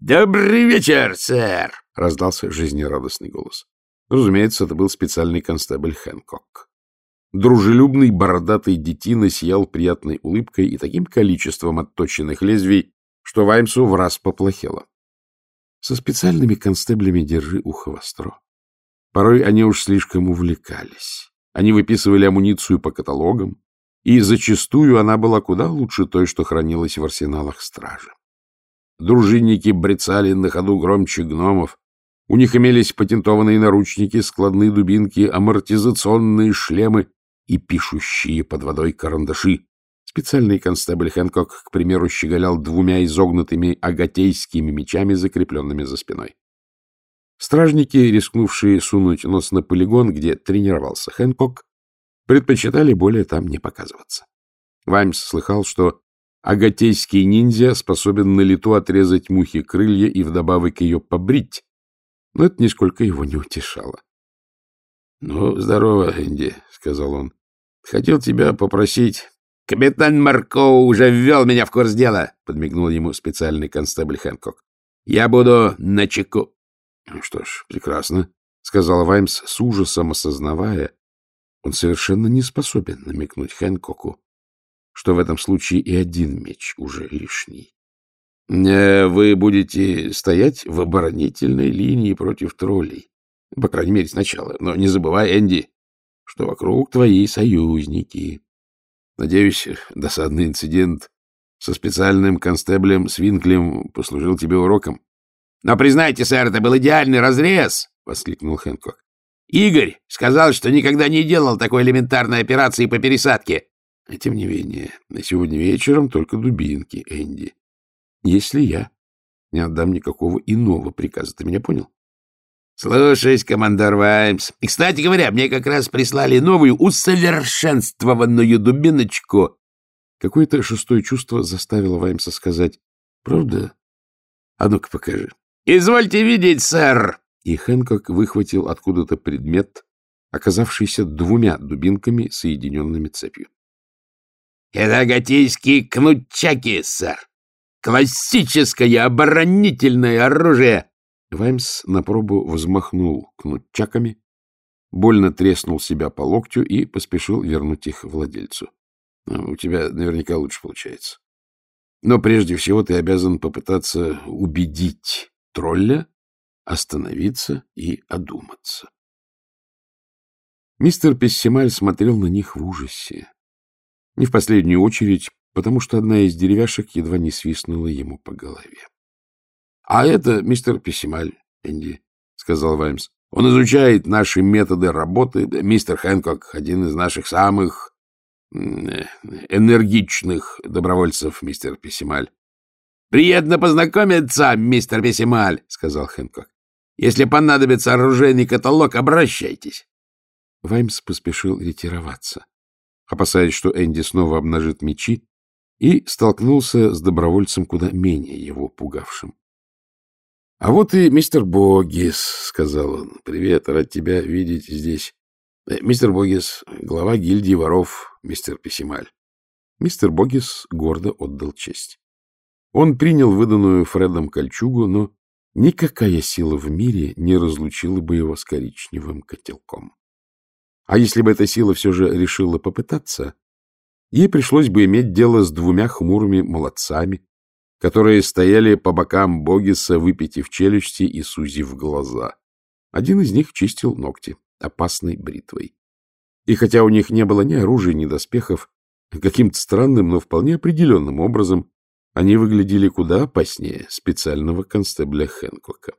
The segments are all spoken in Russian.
Добрый вечер, сэр! — раздался жизнерадостный голос. Разумеется, это был специальный констебль Хэнкок. Дружелюбный бородатый детина сиял приятной улыбкой и таким количеством отточенных лезвий, что Ваймсу в раз поплохело. Со специальными констеблями держи ухо востро. Порой они уж слишком увлекались. Они выписывали амуницию по каталогам, и зачастую она была куда лучше той, что хранилась в арсеналах стражи. Дружинники брецали на ходу громче гномов, у них имелись патентованные наручники, складные дубинки, амортизационные шлемы и пишущие под водой карандаши. Специальный констебль Хэнкок, к примеру, щеголял двумя изогнутыми агатейскими мечами, закрепленными за спиной. Стражники, рискнувшие сунуть нос на полигон, где тренировался Хэнкок, предпочитали более там не показываться. Ваймс слыхал, что агатейский ниндзя способен на лету отрезать мухе крылья и вдобавок ее побрить, но это нисколько его не утешало. — Ну, здорово, Энди, — сказал он. — Хотел тебя попросить... — Капитан Марко уже ввел меня в курс дела, — подмигнул ему специальный констебль Хэнкок. — Я буду на чеку. — Что ж, прекрасно, — сказал Ваймс с ужасом осознавая, он совершенно не способен намекнуть Хэнкоку, что в этом случае и один меч уже лишний. Э, вы будете стоять в оборонительной линии против троллей. По крайней мере, сначала. Но не забывай, Энди, что вокруг твои союзники. Надеюсь, досадный инцидент со специальным констеблем Свинклем послужил тебе уроком. — Но признайте, сэр, это был идеальный разрез! — воскликнул Хэнкок. — Игорь сказал, что никогда не делал такой элементарной операции по пересадке. — Тем не менее, на сегодня вечером только дубинки, Энди если я не отдам никакого иного приказа. Ты меня понял? Слушаюсь, командор Ваймс. И, кстати говоря, мне как раз прислали новую усовершенствованную дубиночку. Какое-то шестое чувство заставило Ваймса сказать. Правда? А ну-ка покажи. Извольте видеть, сэр. И Хэнкок выхватил откуда-то предмет, оказавшийся двумя дубинками, соединенными цепью. — Это готийские кнутчаки, сэр. Классическое оборонительное оружие! Ваймс на пробу взмахнул кнутчаками, больно треснул себя по локтю и поспешил вернуть их владельцу. Ну, у тебя наверняка лучше получается. Но прежде всего ты обязан попытаться убедить тролля остановиться и одуматься. Мистер Пессималь смотрел на них в ужасе. Не в последнюю очередь потому что одна из деревяшек едва не свистнула ему по голове. — А это мистер Пессималь, Энди, — сказал Ваймс. — Он изучает наши методы работы. Мистер Хэнкок — один из наших самых энергичных добровольцев, мистер Пессималь. — Приятно познакомиться, мистер Пессималь, — сказал Хэнкок. — Если понадобится оружейный каталог, обращайтесь. Ваймс поспешил ретироваться, опасаясь, что Энди снова обнажит мечи и столкнулся с добровольцем куда менее его пугавшим. — А вот и мистер Богис, — сказал он. — Привет, рад тебя видеть здесь. Э, мистер Богис, глава гильдии воров, мистер Писималь. Мистер Богис гордо отдал честь. Он принял выданную Фредом кольчугу, но никакая сила в мире не разлучила бы его с коричневым котелком. А если бы эта сила все же решила попытаться, ей пришлось бы иметь дело с двумя хмурыми молодцами, которые стояли по бокам Богиса, выпитив челюсти и сузив глаза. Один из них чистил ногти опасной бритвой. И хотя у них не было ни оружия, ни доспехов, каким-то странным, но вполне определенным образом они выглядели куда опаснее специального констебля Хэнкока.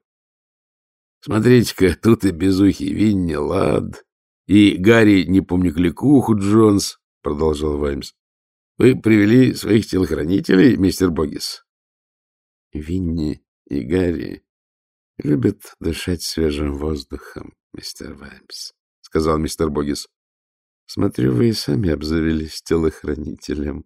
— Смотрите-ка, тут и безухий Винни Лад, и Гарри, не помню, Кликуху Джонс, — продолжал Ваймс. — Вы привели своих телохранителей, мистер Богис? — Винни и Гарри любят дышать свежим воздухом, мистер Ваймс, — сказал мистер Богис. — Смотрю, вы и сами обзавелись телохранителем.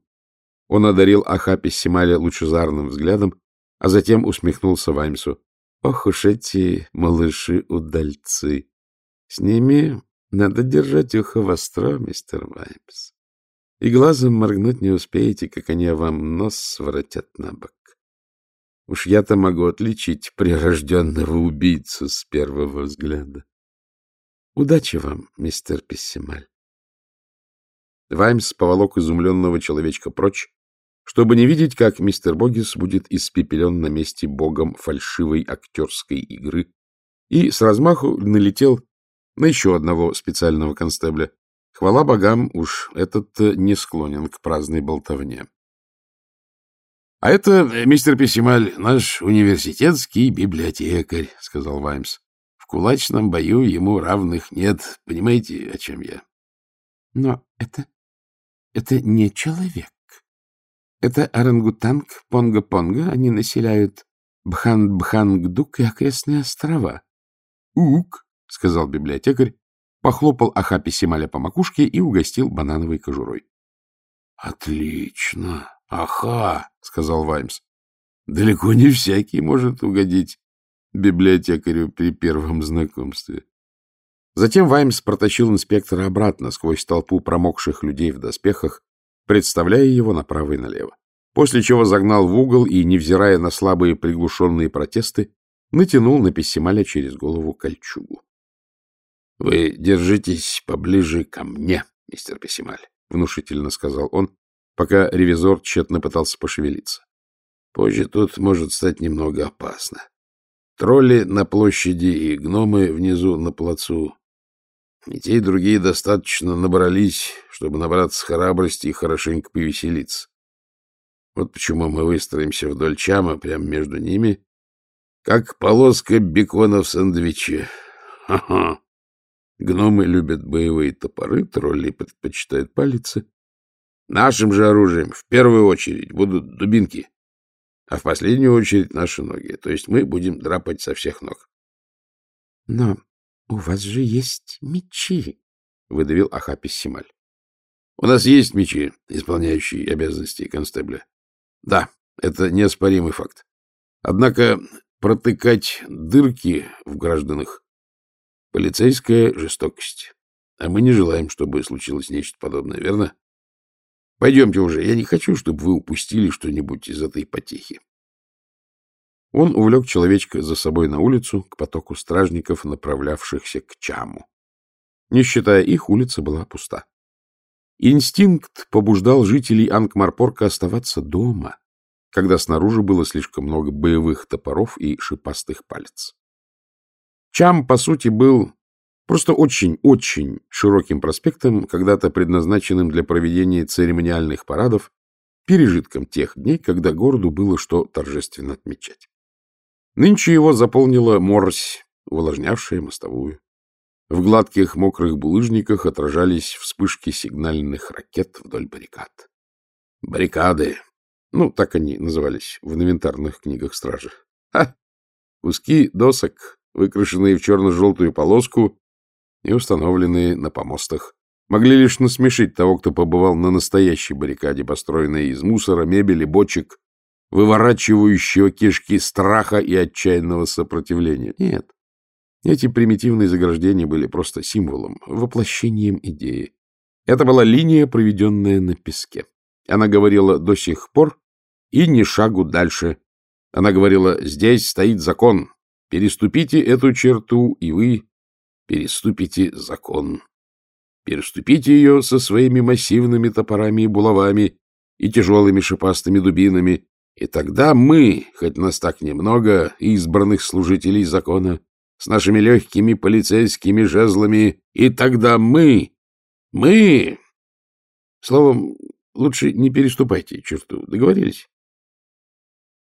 Он одарил Ахапи Сималя лучезарным взглядом, а затем усмехнулся Ваймсу. — Ох уж эти малыши-удальцы! С ними надо держать ухо востро, мистер Ваймс и глазом моргнуть не успеете, как они вам нос своротят на бок. Уж я-то могу отличить прирожденного убийцу с первого взгляда. Удачи вам, мистер Пессималь. Ваймс поволок изумленного человечка прочь, чтобы не видеть, как мистер Богис будет испепелен на месте богом фальшивой актерской игры, и с размаху налетел на еще одного специального констебля. Хвала богам, уж этот не склонен к праздной болтовне. — А это, мистер Пессималь, наш университетский библиотекарь, — сказал Ваймс. — В кулачном бою ему равных нет. Понимаете, о чем я? — Но это... это не человек. Это орангутанг Понга-Понга. Они населяют Бхан-Бхангдук и окрестные острова. — Ук, — сказал библиотекарь, похлопал Ахапи Сималя по макушке и угостил банановой кожурой. — Отлично! Аха! — сказал Ваймс. — Далеко не всякий может угодить библиотекарю при первом знакомстве. Затем Ваймс протащил инспектора обратно сквозь толпу промокших людей в доспехах, представляя его направо и налево. После чего загнал в угол и, невзирая на слабые приглушенные протесты, натянул на Пессималя через голову кольчугу. — Вы держитесь поближе ко мне, мистер Пессималь, — внушительно сказал он, пока ревизор тщетно пытался пошевелиться. — Позже тут может стать немного опасно. Тролли на площади и гномы внизу на плацу. И те, и другие достаточно набрались, чтобы набраться храбрости и хорошенько повеселиться. Вот почему мы выстроимся вдоль чама, прямо между ними, как полоска бекона в сэндвиче. Ха-ха! Гномы любят боевые топоры, тролли предпочитают палицы. Нашим же оружием в первую очередь будут дубинки, а в последнюю очередь наши ноги. То есть мы будем драпать со всех ног. — Но у вас же есть мечи, — выдавил Ахапис Сималь. — У нас есть мечи, исполняющие обязанности констебля. Да, это неоспоримый факт. Однако протыкать дырки в гражданах Полицейская жестокость. А мы не желаем, чтобы случилось нечто подобное, верно? Пойдемте уже. Я не хочу, чтобы вы упустили что-нибудь из этой потехи. Он увлек человечка за собой на улицу, к потоку стражников, направлявшихся к Чаму. Не считая их, улица была пуста. Инстинкт побуждал жителей Ангмарпорка оставаться дома, когда снаружи было слишком много боевых топоров и шипастых палец. Чам, по сути, был просто очень-очень широким проспектом, когда-то предназначенным для проведения церемониальных парадов, пережитком тех дней, когда городу было что торжественно отмечать. Нынче его заполнила морось, увлажнявшая мостовую. В гладких мокрых булыжниках отражались вспышки сигнальных ракет вдоль баррикад. Баррикады. Ну, так они назывались в инвентарных книгах стражи. Ха! Куски досок, выкрашенные в черно-желтую полоску и установленные на помостах, могли лишь насмешить того, кто побывал на настоящей баррикаде, построенной из мусора, мебели, бочек, выворачивающего кишки страха и отчаянного сопротивления. Нет, эти примитивные заграждения были просто символом, воплощением идеи. Это была линия, проведенная на песке. Она говорила «до сих пор» и «ни шагу дальше». Она говорила «здесь стоит закон, Переступите эту черту, и вы переступите закон. Переступите ее со своими массивными топорами и булавами и тяжелыми шипастыми дубинами, и тогда мы, хоть нас так немного, избранных служителей закона, с нашими легкими полицейскими жезлами, и тогда мы, мы... Словом, лучше не переступайте черту, договорились?